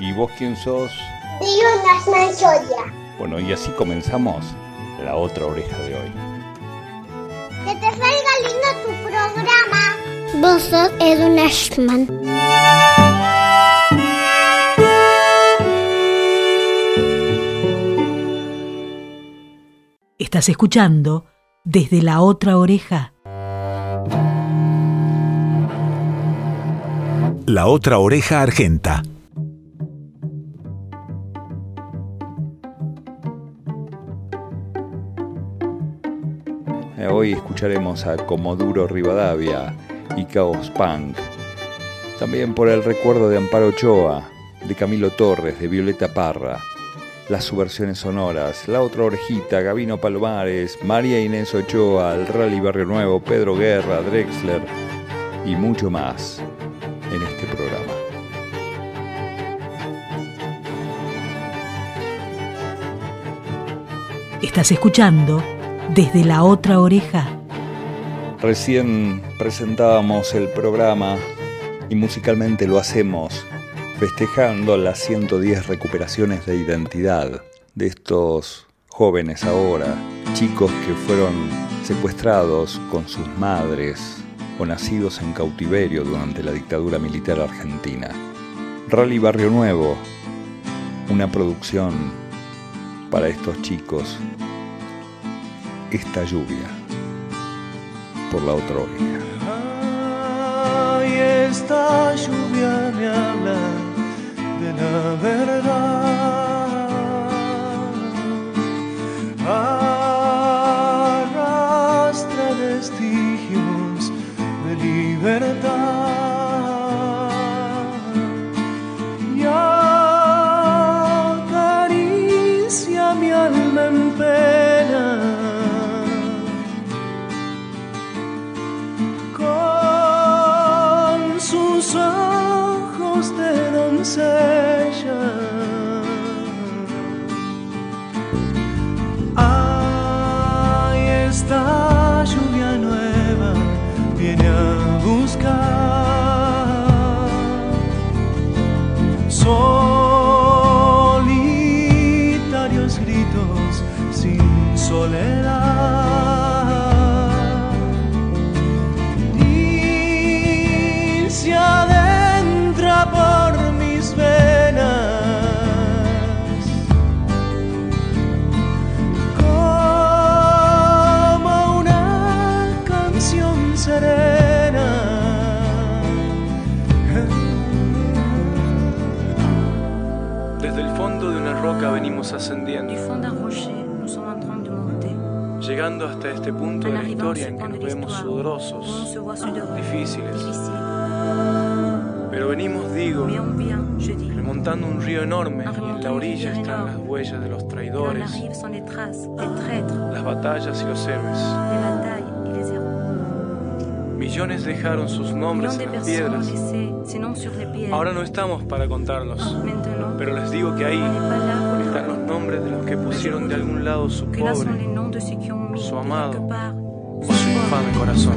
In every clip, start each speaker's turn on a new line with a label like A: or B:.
A: ¿Y vos quién sos?
B: Digo Nasman Soria.
A: Bueno, y así comenzamos la otra oreja de hoy.
B: Que te salga lindo tu programa. Vos sos Edwin Ashman.
C: Estás escuchando desde la otra oreja.
D: La otra oreja argenta.
A: Hoy escucharemos a Comoduro Rivadavia y Caos Punk. También por el recuerdo de Amparo Ochoa, de Camilo Torres, de Violeta Parra. Las subversiones sonoras, La Otra Orejita, Gabino Palomares, María Inés Ochoa, el Rally Barrio Nuevo, Pedro Guerra, Drexler y mucho más en este programa.
C: Estás escuchando desde la otra oreja.
A: Recién presentábamos el programa y musicalmente lo hacemos festejando las 110 recuperaciones de identidad de estos jóvenes ahora, chicos que fueron secuestrados con sus madres o nacidos en cautiverio durante la dictadura militar argentina. Rally Barrio Nuevo, una producción para estos chicos. Esta lluvia por la otra oreja.
E: Ay, esta lluvia me habla de la verdad. Arrastra vestigios de libertad.
F: Les traîtres,
G: las batallas y los héroes.
F: les batailles et les héros.
G: Millones dejaron sus nombres
F: Millions de
G: en las
F: personnes
G: piedras.
F: laissé ces noms sur les pierres.
G: Ahora no estamos para contarlos,
F: Maintenant,
G: pero les digo que ahí
F: on n'est pas là pour les
G: están los
F: raconter.
G: nombres de los que pusieron de algún lado su
F: Que là sont
G: pobre,
F: les noms de ceux qui ont mis
G: Su amado,
F: quelque part
E: o su infame corazón.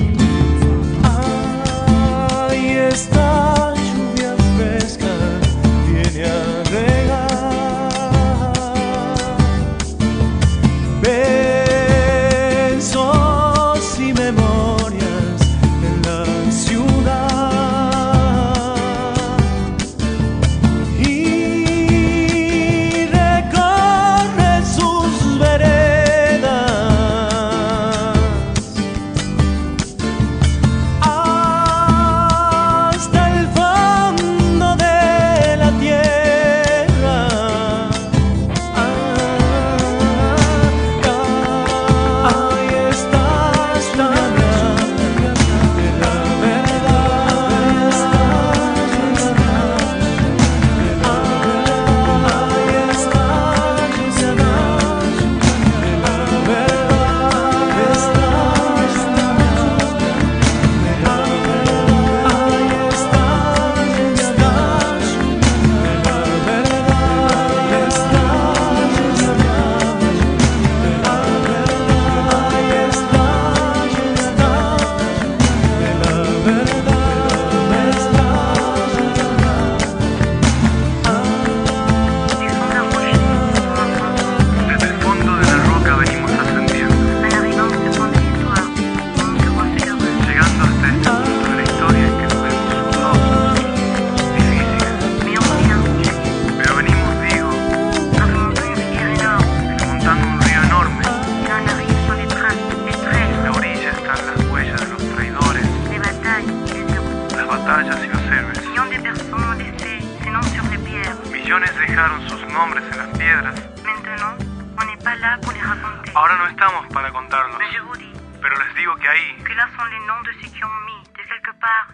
E: Que ahí
F: que là sont les noms de ceux qui ont mis, de quelque part,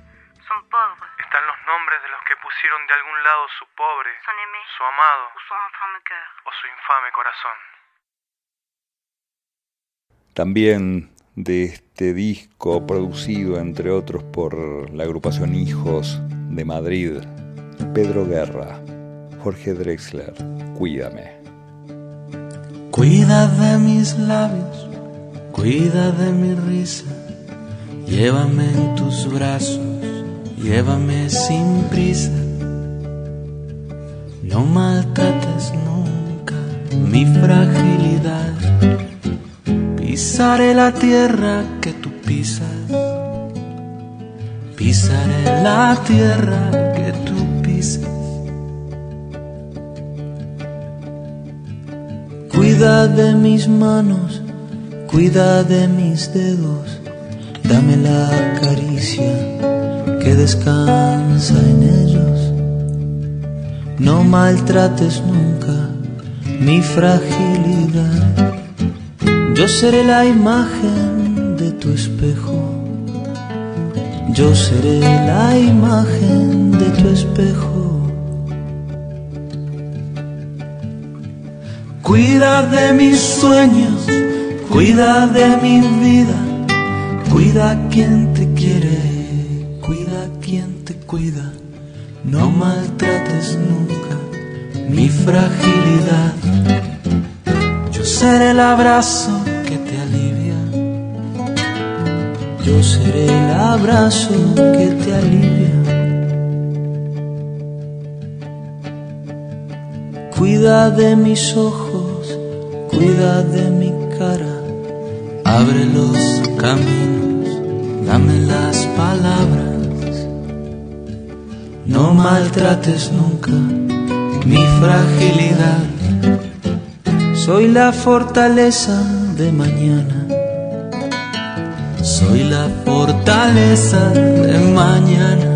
F: son pauvre,
E: están los nombres de los que pusieron de algún lado su pobre,
F: son aimé
E: su amado
F: cœur.
E: o su infame corazón.
A: También de este disco producido entre otros por la agrupación Hijos de Madrid, Pedro Guerra, Jorge Drexler, Cuídame.
H: Cuida de mis labios, cuida de mi risa, llévame en tus brazos, llévame sin prisa. No maltrates nunca mi fragilidad, pisaré la tierra que tú pisas, pisaré la tierra que tú pisas. Cuida de mis manos, cuida de mis dedos, dame la caricia que descansa en ellos. No maltrates nunca mi fragilidad. Yo seré la imagen de tu espejo. Yo seré la imagen de tu espejo. Cuida de mis sueños, cuida de mi vida, cuida quien te quiere, cuida quien te cuida. No maltrates nunca mi fragilidad. Yo seré el abrazo que te alivia. Yo seré el abrazo que te alivia. Cuida de mis ojos, cuida de mi cara. Abre los caminos, dame las palabras. No maltrates nunca mi fragilidad. Soy la fortaleza de mañana. Soy la fortaleza de mañana.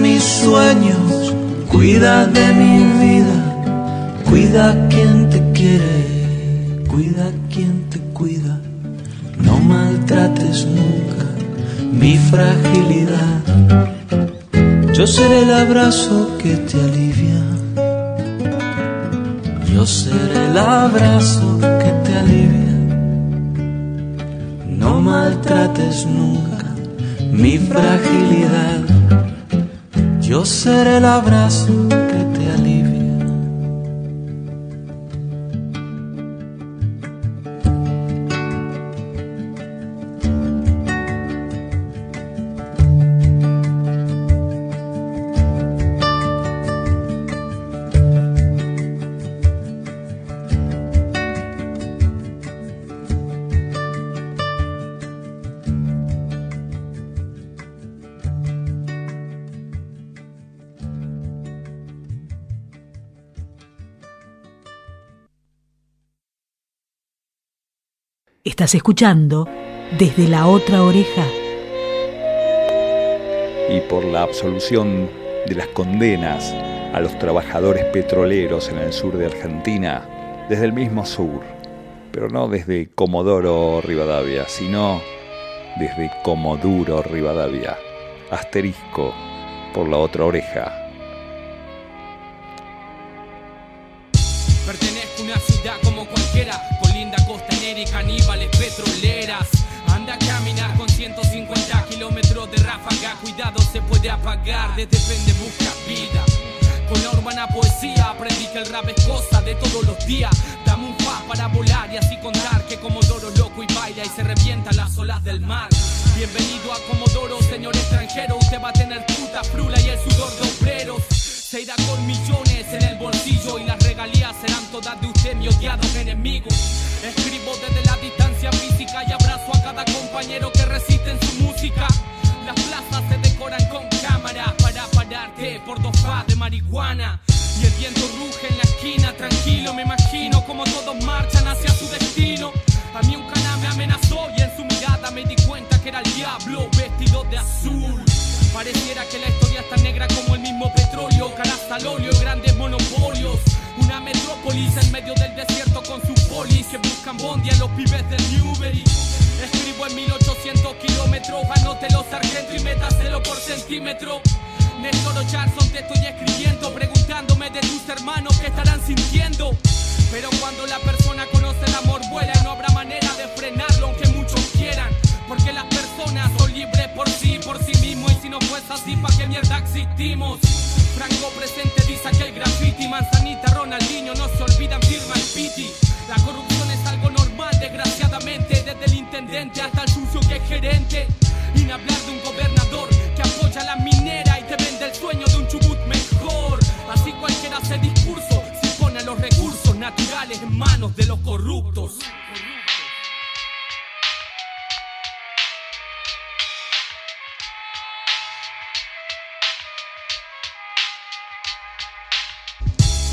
H: mis sueños, cuida de mi vida, cuida quien te quiere, cuida quien te cuida. No maltrates nunca mi fragilidad. Yo seré el abrazo que te alivia. Yo seré el abrazo que te alivia. No maltrates nunca mi fragilidad. Yo seré el abrazo
C: Estás escuchando desde la otra oreja.
A: Y por la absolución de las condenas a los trabajadores petroleros en el sur de Argentina, desde el mismo sur, pero no desde Comodoro Rivadavia, sino desde Comoduro Rivadavia, asterisco por la otra oreja.
I: El rap es cosa de todos los días. Dame un fa para volar y así contar que Comodoro loco y baila y se revientan las olas del mar. Bienvenido a Comodoro, señor extranjero. Usted va a tener puta frula y el sudor de obreros. Se irá con millones en el bolsillo y las regalías serán todas de usted, mi odiado enemigo. Escribo desde la distancia física y abrazo a cada compañero que resiste en su música. Las plazas se decoran con cámaras para pararte por dos fas de marihuana. Viento en la esquina, tranquilo, me imagino como todos marchan hacia su destino. A mí un cana me amenazó y en su mirada me di cuenta que era el diablo vestido de azul. Pareciera que la historia es tan negra como el mismo petróleo, caras al óleo y grandes monopolios. Una metrópolis en medio del desierto con sus polis que buscan bondi a los pibes del Newbery. Escribo en 1800 kilómetros, anótelo sargento y métaselo por centímetro. Néstor Jackson te estoy escribiendo, preguntándome de tus hermanos qué estarán sintiendo. Pero cuando la persona conoce el amor vuela, no habrá manera de frenarlo aunque muchos quieran. Porque las personas son libres por sí, por sí mismos. Y si no fuese así, ¿pa' qué mierda existimos? Franco presente dice que el graffiti, Manzanita, Ronaldinho, no se olvidan, firma el piti. La corrupción es algo normal, desgraciadamente, desde el intendente hasta el sucio que es gerente. Y hablar de un gobernador naturales en manos de los corruptos.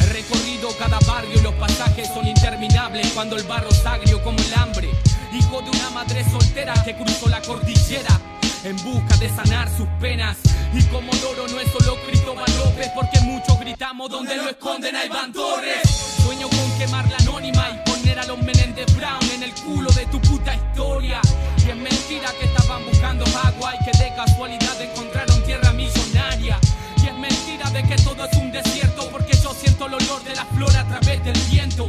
I: He recorrido cada barrio y los pasajes son interminables cuando el barro es agrio como el hambre. Hijo de una madre soltera que cruzó la cordillera en busca de sanar sus penas. Y como Doro no es solo Cristóbal López, porque muchos gritamos donde lo esconden hay Iván el culo de tu puta historia. Y es mentira que estaban buscando agua y que de casualidad encontraron tierra millonaria. Y es mentira de que todo es un desierto porque yo siento el olor de la flor a través del viento.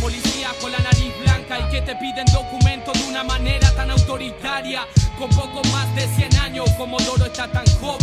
I: Policía con la nariz blanca y que te piden documentos de una manera tan autoritaria. Con poco más de 100 años, como Doro está tan joven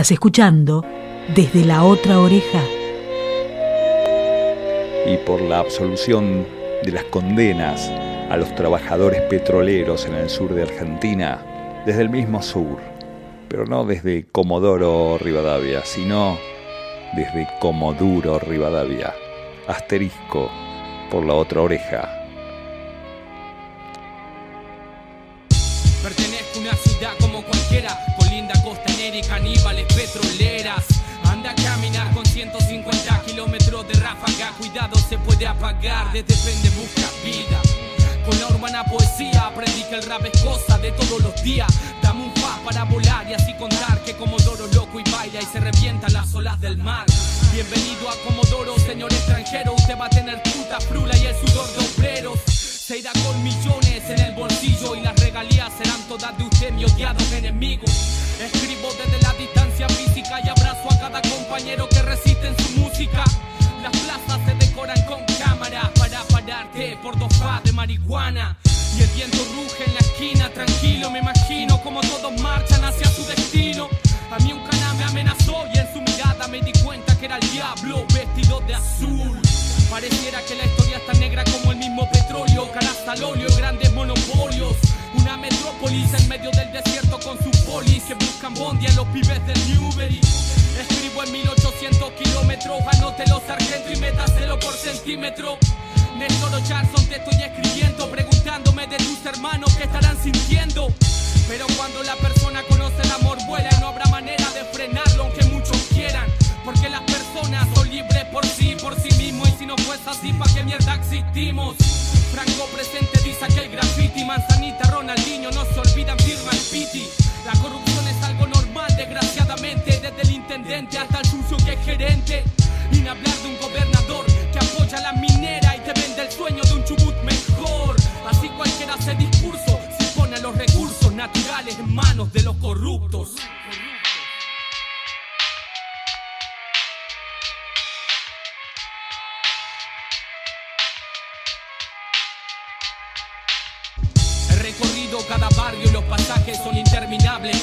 C: Estás escuchando desde la otra oreja.
A: y por la absolución de las condenas a los trabajadores petroleros en el sur de Argentina, desde el mismo sur, pero no desde Comodoro Rivadavia, sino desde Comoduro Rivadavia, asterisco por la otra oreja.
I: Apagar, de depende busca vida. Con la urbana poesía aprendí que el rap es cosa de todos los días. Dame un fa para volar y así contar que Comodoro loco y baila y se revientan las olas del mar. Bienvenido a Comodoro, señor extranjero. Usted va a tener puta frula y el sudor de obreros. Se irá con millones en el bolsillo y las regalías serán todas de usted, mi odiado enemigo. Escribo desde la distancia física y abrazo a cada compañero que resiste en su música. Las plazas se decoran marihuana. Y el viento ruge en la esquina, tranquilo, me imagino como todos marchan hacia su destino. A mí un cana me amenazó y en su mirada me di cuenta que era el diablo vestido de azul. Pareciera que la historia es tan negra como el mismo petróleo, caras al óleo, grandes monopolios. Una metrópolis en medio del desierto con sus polis que buscan bondi a los pibes del Newbery. Escribo en 1800 kilómetros, anótelo sargento y métaselo por centímetro. Néstor Charson te estoy escribiendo, hermanos que estarán sintiendo. Pero cuando la persona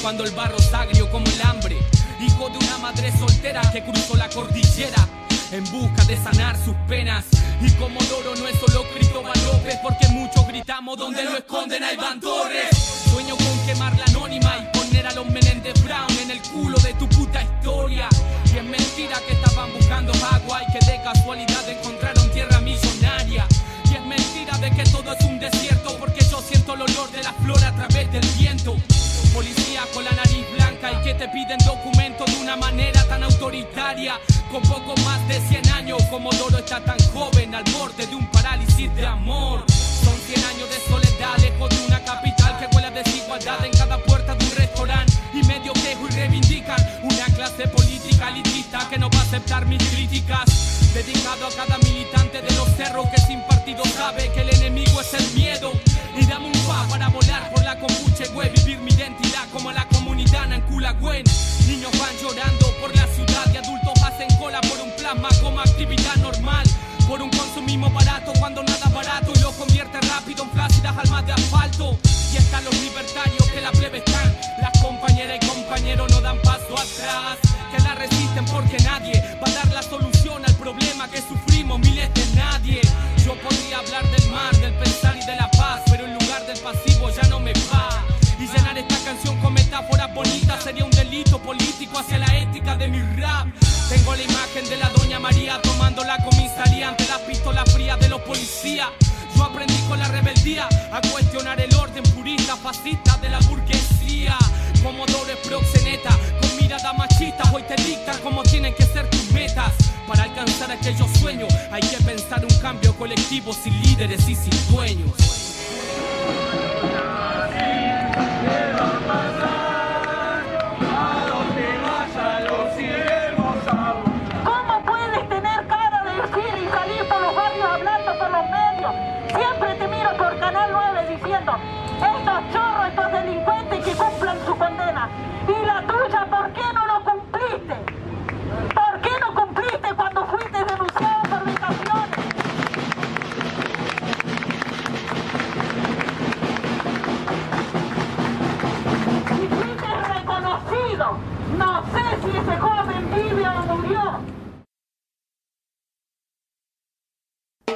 I: cuando el barro es agrio como el hambre. Hijo de una madre soltera que cruzó la cordillera en busca de sanar sus penas. Y como Loro no es solo Cristóbal López, porque muchos gritamos donde lo esconden Iván Torres. Sueño con quemar la anónima y poner a los Menéndez Brown en el culo de tu puta historia. Y es mentira que estaban buscando agua y que de casualidad encontraron tierra millonaria. Y es mentira de que todo es un desierto porque yo siento el olor de la flor a través del viento. Con la nariz blanca y que te piden documentos de una manera tan autoritaria. Con poco más de 100 años, como Doro está tan joven al borde de un parálisis de amor. Son 100 años de soledad, lejos de una capital que huele a desigualdad en cada puerta de un restaurante. Y medio quejo y reivindican una clase política elitista que no va a aceptar mis críticas. Dedicado a cada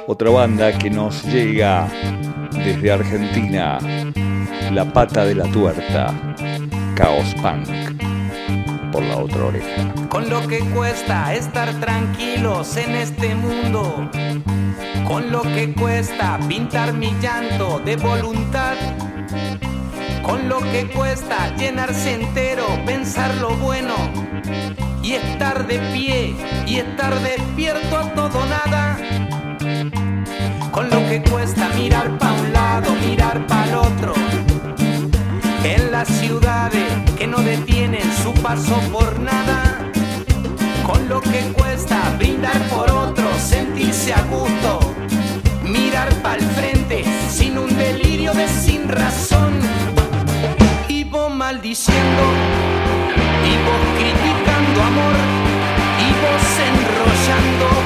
A: Otra banda que nos llega desde Argentina, La Pata de la Tuerta, Caos Punk, por la otra oreja.
J: Con lo que cuesta estar tranquilos en este mundo. Con lo que cuesta pintar mi llanto de voluntad. Con lo que cuesta llenarse entero, pensar lo bueno. Y estar de pie y estar despierto a todo nada. Con lo que cuesta mirar pa' un lado, mirar para el otro. En las ciudades que no detienen su paso por nada. Con lo que cuesta brindar por otro, sentirse a gusto. Mirar para el frente sin un delirio de sin razón. Y maldiciendo, y vos criticando amor, y enrollando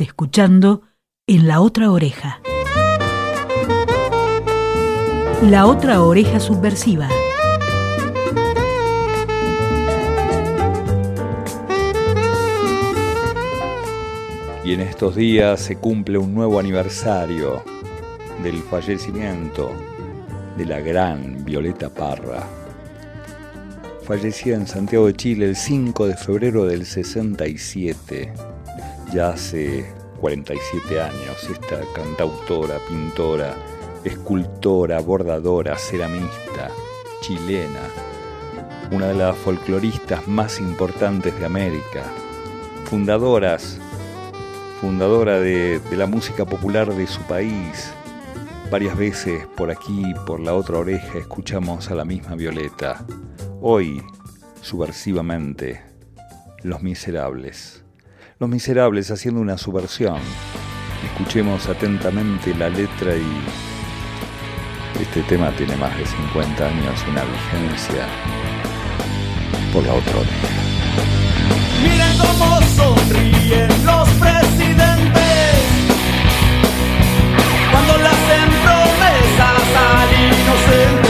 C: Escuchando en la otra oreja. La otra oreja subversiva.
A: Y en estos días se cumple un nuevo aniversario del fallecimiento de la gran Violeta Parra. Fallecida en Santiago de Chile el 5 de febrero del 67, ya hace 47 años, esta cantautora, pintora, escultora, bordadora, ceramista, chilena, una de las folcloristas más importantes de América, fundadoras fundadora de, de, la música popular de su país. Varias veces por aquí, por la otra oreja, escuchamos a la misma Violeta. Hoy, subversivamente, Los Miserables. Los Miserables haciendo una subversión. Escuchemos atentamente la letra y este tema tiene más de 50 años, una vigencia por la otra.
K: Miren cómo sonríen los presidentes cuando le hacen promesas al inocente.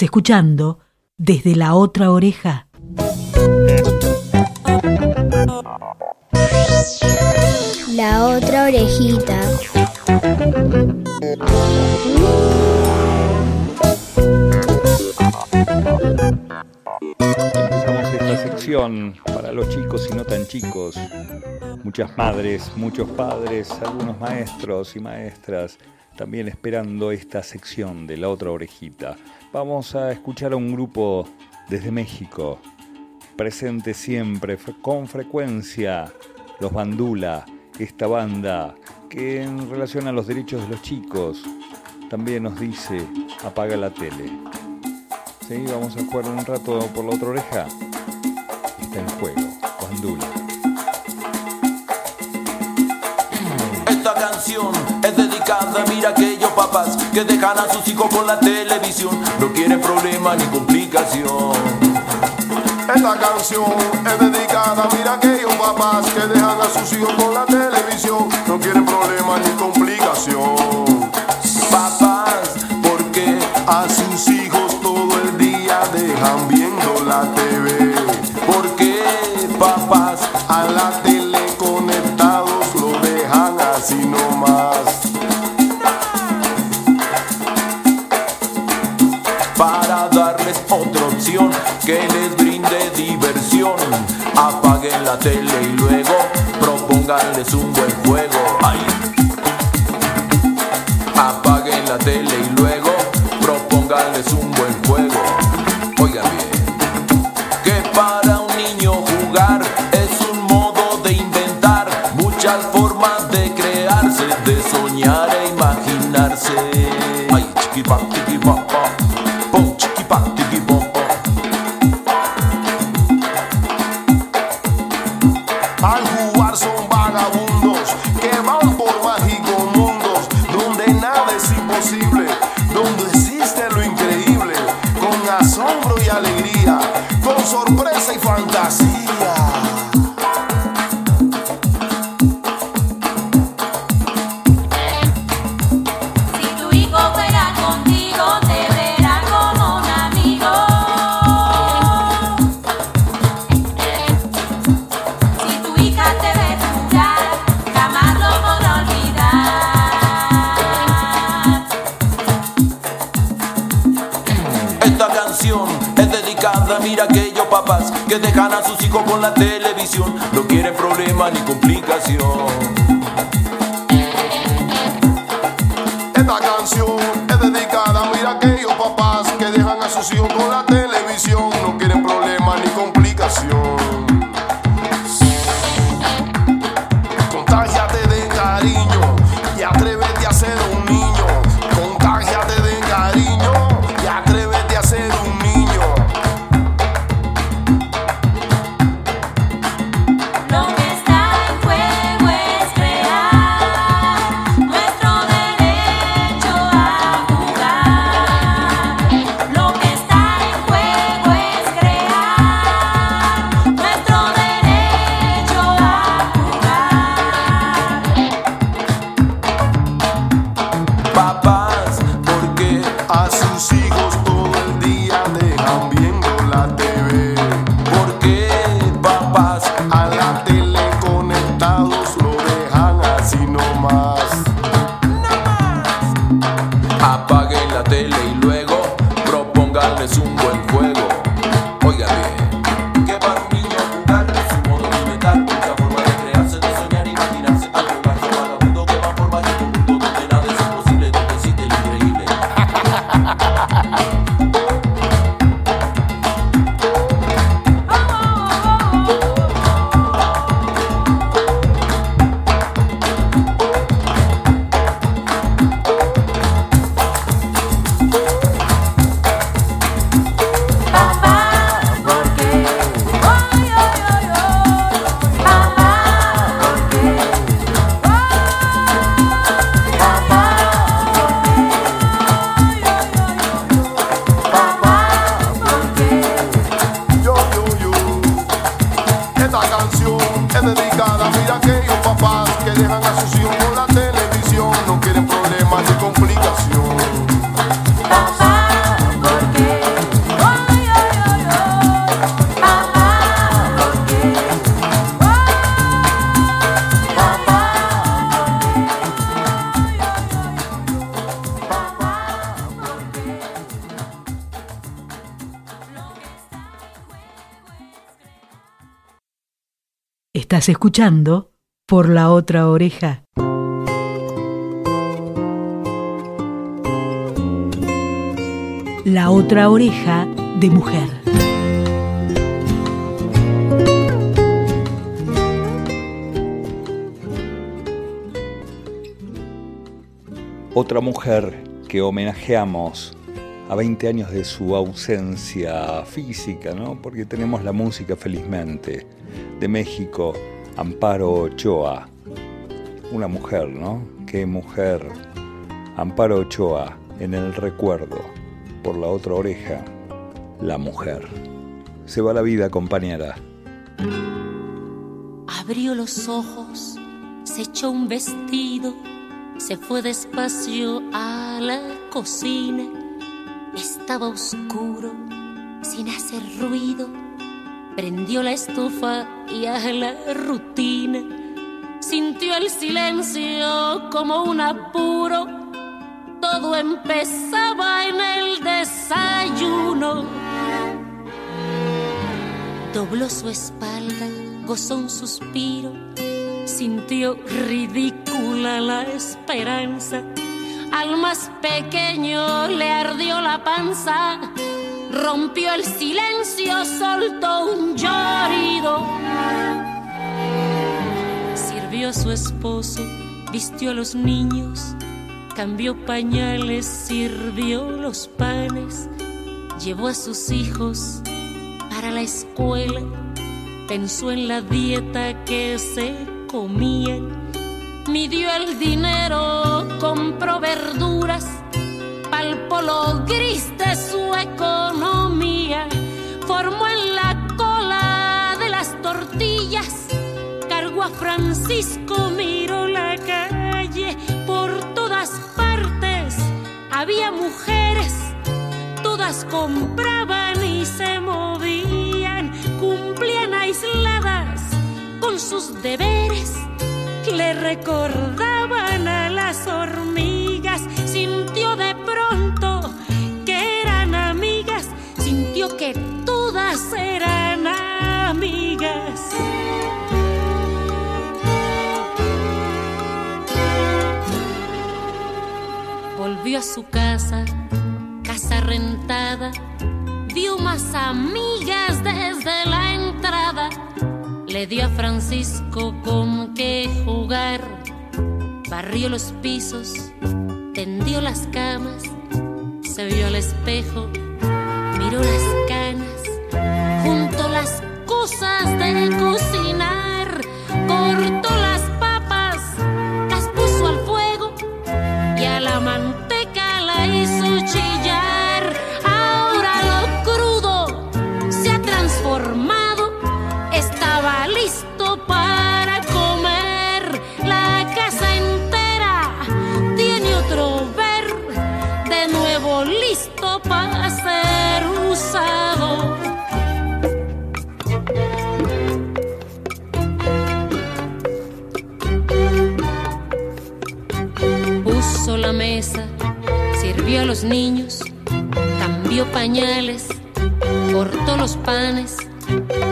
C: Estás escuchando desde la otra oreja.
B: La otra orejita.
A: Empezamos esta sección para los chicos y no tan chicos. Muchas madres, muchos padres, algunos maestros y maestras también esperando esta sección de la otra orejita. Vamos a escuchar a un grupo desde México, presente siempre, con frecuencia, los Bandula, esta banda que en relación a los derechos de los chicos también nos dice apaga la tele. Sí, vamos a jugar un rato por la otra oreja. Está en juego,
L: mira aquellos papás que dejan a sus hijos con la televisión, no quieren problema ni complicación.
M: Esta canción es dedicada, mira aquellos papás que dejan a sus hijos con la televisión, no quieren problemas ni complicación.
L: Papás, porque
M: A sus hijos todo el día dejan
L: que les brinde diversión. Apaguen la tele y luego propónganles un buen juego. Ay. Apaguen la tele y luego propónganles un
C: Escuchando por la otra oreja. La otra oreja de mujer.
A: Otra mujer que homenajeamos a 20 años de su ausencia física, ¿no? porque tenemos la música felizmente. De México, Amparo Ochoa, una mujer, ¿no? Qué mujer. Amparo Ochoa, en el recuerdo, por la otra oreja, la mujer. Se va la vida, compañera.
N: Abrió los ojos, se echó un vestido, se fue despacio a la cocina estaba oscuro, sin hacer ruido. Prendió la estufa y a la rutina sintió el silencio como un apuro. Todo empezaba en el desayuno. Dobló su espalda, gozó un suspiro, sintió ridícula la esperanza al más pequeño le ardió la panza, rompió el silencio, soltó un llorido. Sirvió a su esposo, vistió a los niños, cambió pañales, sirvió los panes, llevó a sus hijos para la escuela, pensó en la dieta que se comían, midió el dinero, compró verduras, palpó lo gris de su economía, formó en la cola de las tortillas, cargó a Francisco, miró la calle, por todas partes había mujeres, todas compraban y se movían, cumplían aisladas con sus deberes, le recordaban a las hormigas, sintió de pronto que eran amigas, sintió que todas eran amigas. Volvió a su casa, casa rentada, vio más amigas desde la entrada. Le dio a Francisco con qué jugar, barrió los pisos, tendió las camas, se vio al espejo, miró las canas, juntó las cosas de cocinar, los niños, cambió pañales, cortó los panes,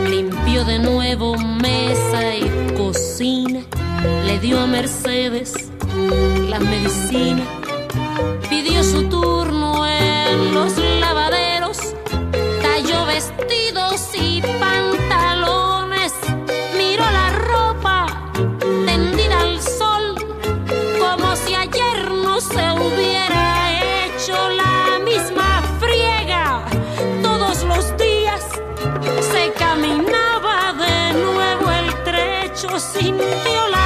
N: limpió de nuevo mesa y cocina, le dio a Mercedes la medicina, pidió su turno en los lavaderos, talló vestidos y pantalones, sintió la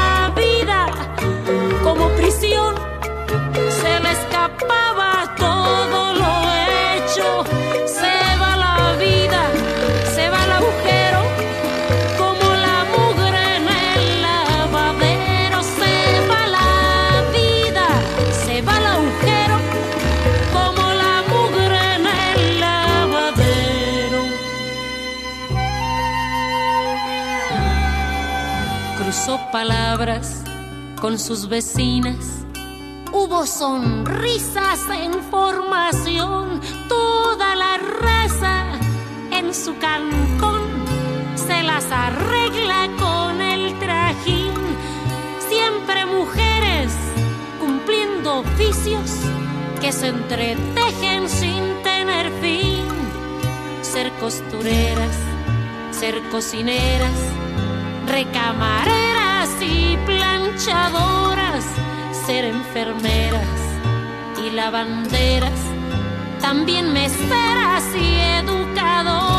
N: palabras con sus vecinas. Hubo sonrisas en formación, toda la raza en su cantón se las arregla con el trajín. Siempre mujeres cumpliendo oficios que se entretejen sin tener fin. Ser costureras, ser cocineras, recamareras planchadoras, ser enfermeras y lavanderas, también meseras y educadoras,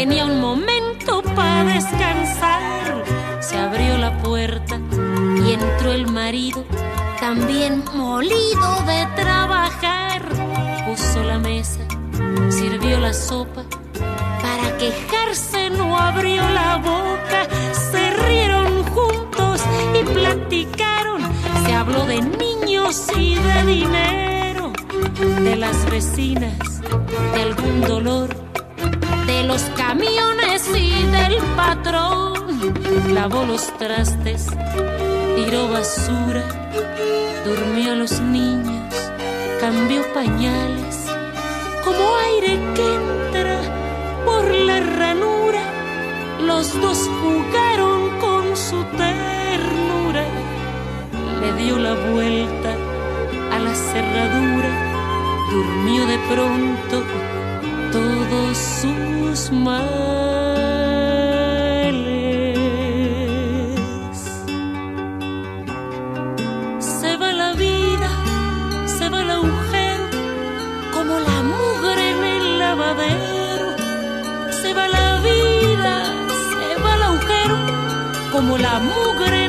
N: tenía un momento para descansar, se abrió la puerta y entró el marido, también molido de trabajar, puso la mesa, sirvió la sopa, para quejarse no abrió la boca, se rieron juntos y platicaron, se habló de niños y de dinero, de las vecinas, de algún dolor, los camiones y del patrón, lavó los trastes, tiró basura, durmió a los niños, cambió pañales, como aire que entra por la ranura, los dos jugaron con su ternura, le dio la vuelta a la cerradura, durmió de pronto todos sus males. Se va la vida, se va el agujero, como la mugre en el lavadero. Se va la vida, se va el agujero, como la mugre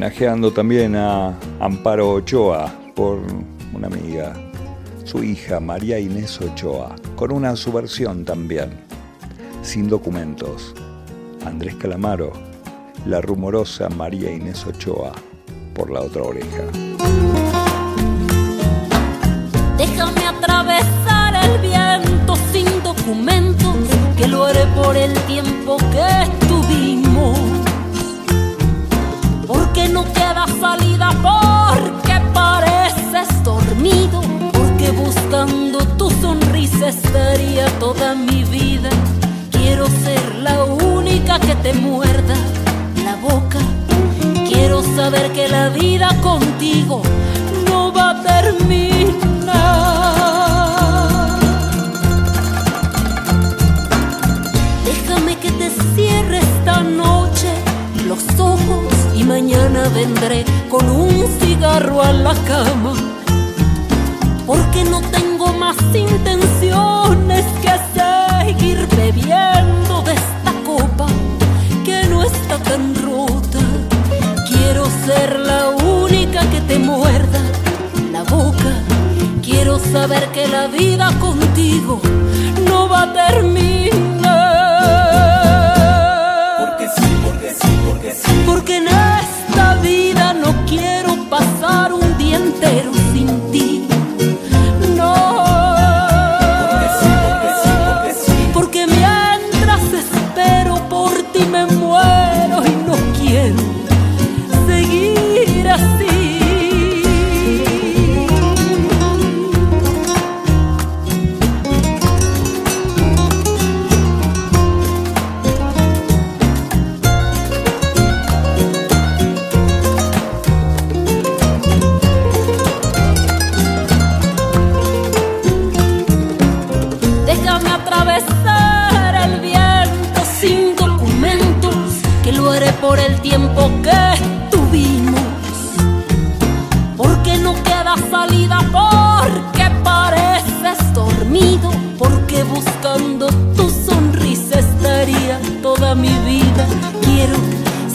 A: homenajeando también a Amparo Ochoa por una amiga, su hija María Inés Ochoa, con una subversión también, sin documentos. Andrés Calamaro, la rumorosa María Inés Ochoa, por la otra oreja.
N: Déjame atravesar el viento sin documentos, que lo haré por el tiempo que estuvimos. No queda salida, porque pareces dormido, porque buscando tu sonrisa estaría toda mi vida. Quiero ser la única que te muerda la boca. Quiero saber que la vida contigo no va a terminar. Déjame que te cierre esta noche los ojos y mañana vendré con un cigarro a la cama. Porque no tengo más intenciones que seguir bebiendo de esta copa que no está tan rota. Quiero ser la única que te muerda la boca. Quiero saber que la vida contigo no va a terminar. Porque en esta vida no quiero pasar un día entero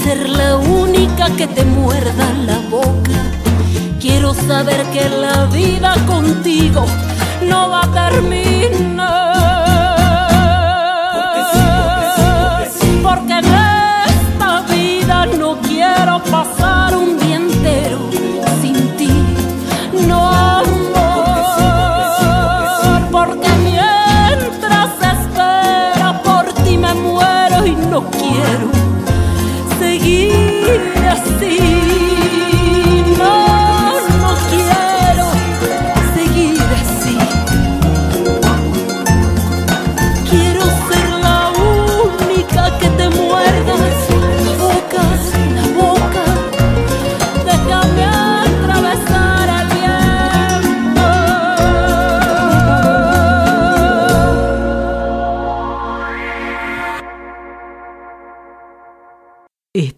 N: ser la única que te muerda la boca. Quiero saber que la vida contigo no va a terminar. Porque en esta vida no quiero
O: pasar un día entero sin ti. No amor, porque mientras espera por ti me muero y no quiero.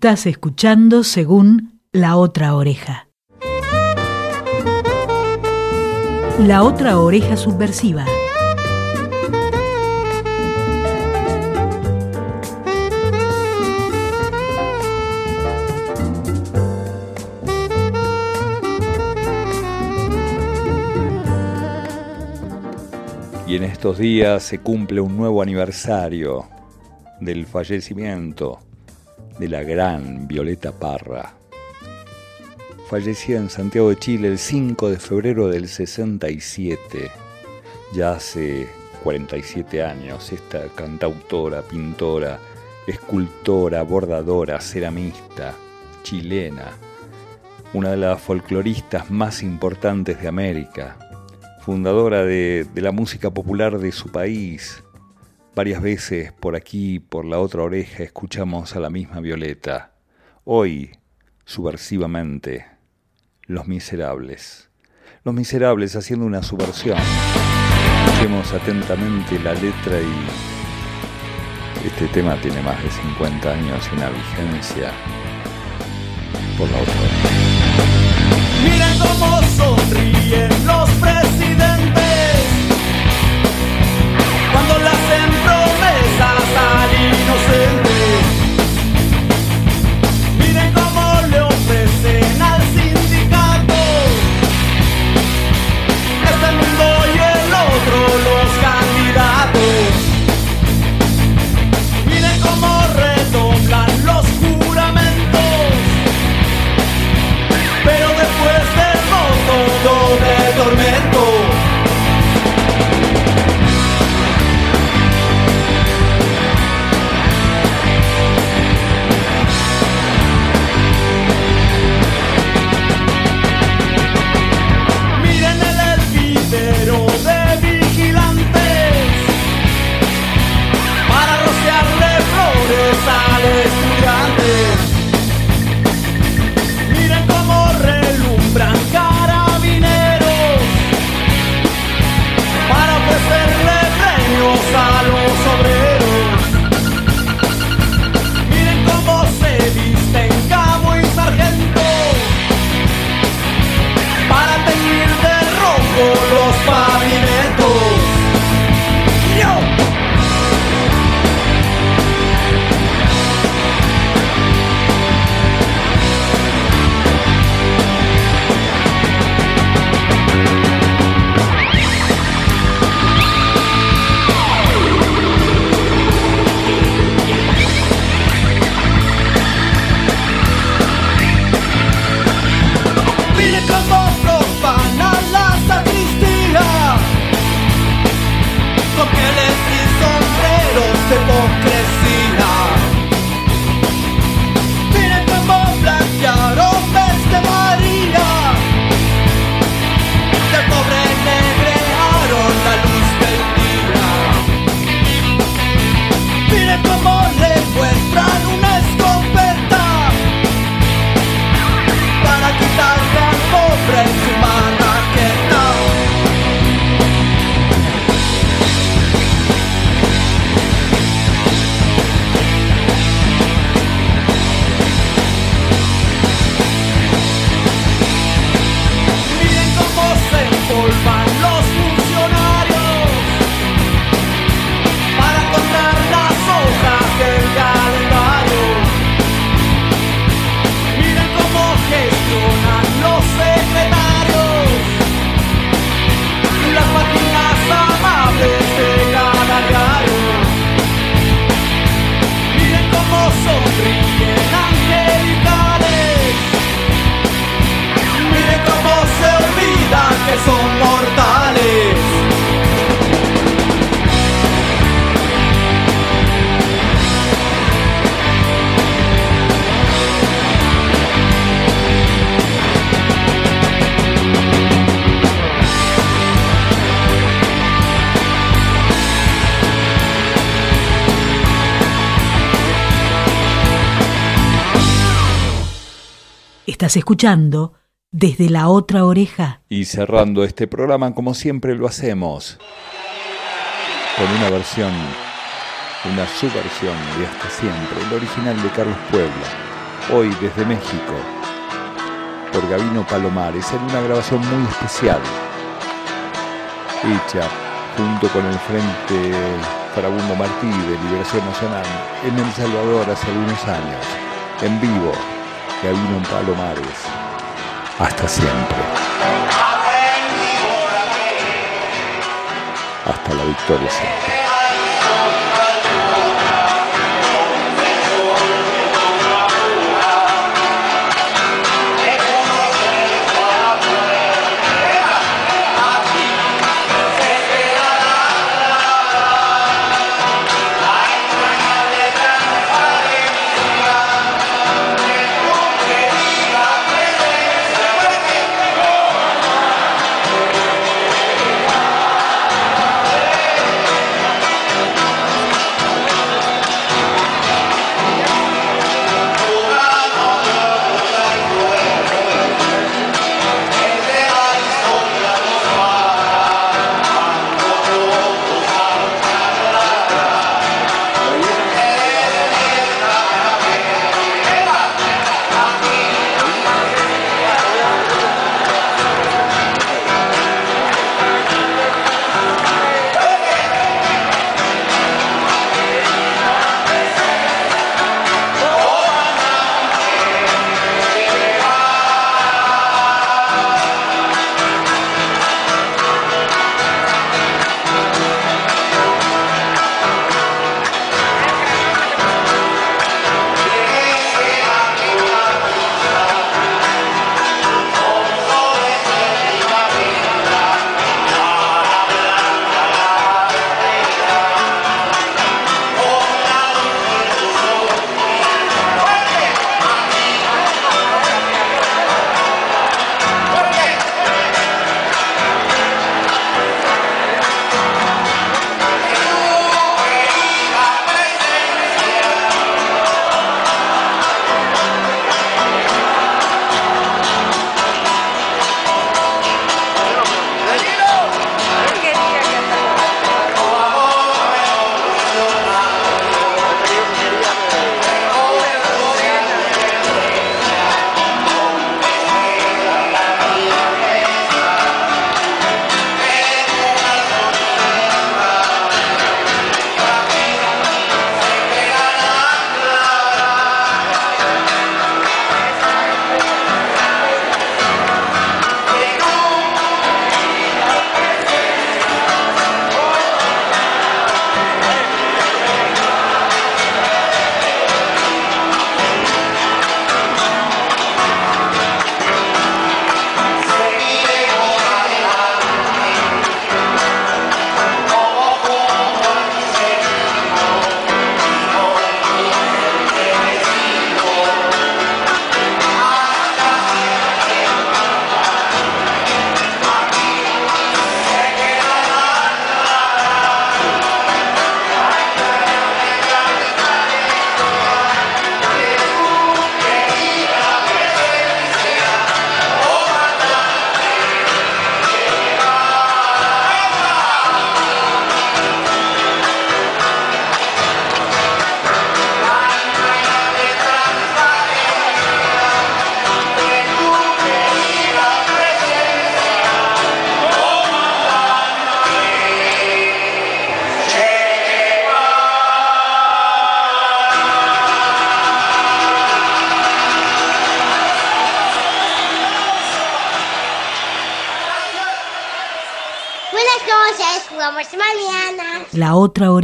C: Estás escuchando según La Otra Oreja. La Otra Oreja Subversiva.
A: Y en estos días se cumple un nuevo aniversario del fallecimiento de la gran Violeta Parra. Fallecida en Santiago de Chile el 5 de febrero del 67, ya hace 47 años, esta cantautora, pintora, escultora, bordadora, ceramista, chilena, una de las folcloristas más importantes de América, fundadora de, de la música popular de su país, Varias veces por aquí, por la otra oreja, escuchamos a la misma Violeta. Hoy, subversivamente, Los Miserables. Los Miserables haciendo una subversión. Escuchemos atentamente la letra y este tema tiene más de 50 años y una vigencia por la otra oreja.
K: Miren cómo sonríen
C: Escuchando desde la otra oreja.
A: Y cerrando este programa, como siempre lo hacemos, con una versión, una subversión de hasta siempre, el original de Carlos Puebla, hoy desde México, por Gabino Palomares, en una grabación muy especial, hecha junto con el Frente Farabundo Martí de Liberación Nacional en El Salvador hace algunos años, en vivo, Gabino Palomares. Hasta siempre. Hasta la victoria siempre.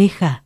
B: Buenas